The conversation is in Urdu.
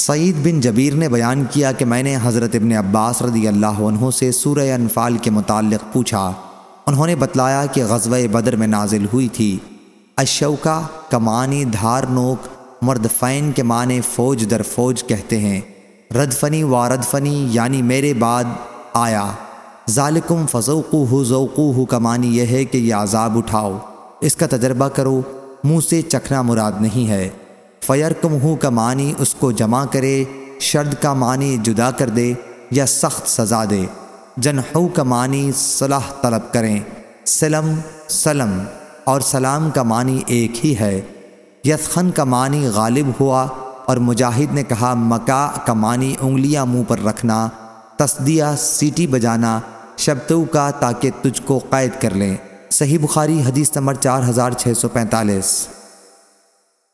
سعید بن جبیر نے بیان کیا کہ میں نے حضرت ابن عباس رضی اللہ عنہ سے سورہ انفال کے متعلق پوچھا۔ انہوں نے بتلایا کہ غزوہ بدر میں نازل ہوئی تھی۔ اشوکا کمانی دھار نوک مردفین کے معنی فوج در فوج کہتے ہیں۔ ردفنی واردفنی یعنی میرے بعد آیا۔ ذالکم فضوقو ہو ذوقو ہو کمانی یہ ہے کہ یہ عذاب اٹھاؤ۔ اس کا تجربہ کرو۔ منہ سے چکھنا مراد نہیں ہے۔ فیر کم ہوں کا معنی اس کو جمع کرے، شرد کا معنی جدا کر دے یا سخت سزا دے۔ جنحو کا معنی صلاح طلب کریں۔ سلم سلم۔ اور سلام کا معنی ایک ہی ہے۔ یسخن کا معنی غالب ہوا اور مجاہد نے کہا مکا کا معنی انگلیاں منہ پر رکھنا، تصدیہ، سیٹی بجانا شبتو کا تاکہ تجھ کو قید کر لیں۔ صحیح بخاری حدیث نمبر چار ہزار چھ سو پینتالیس۔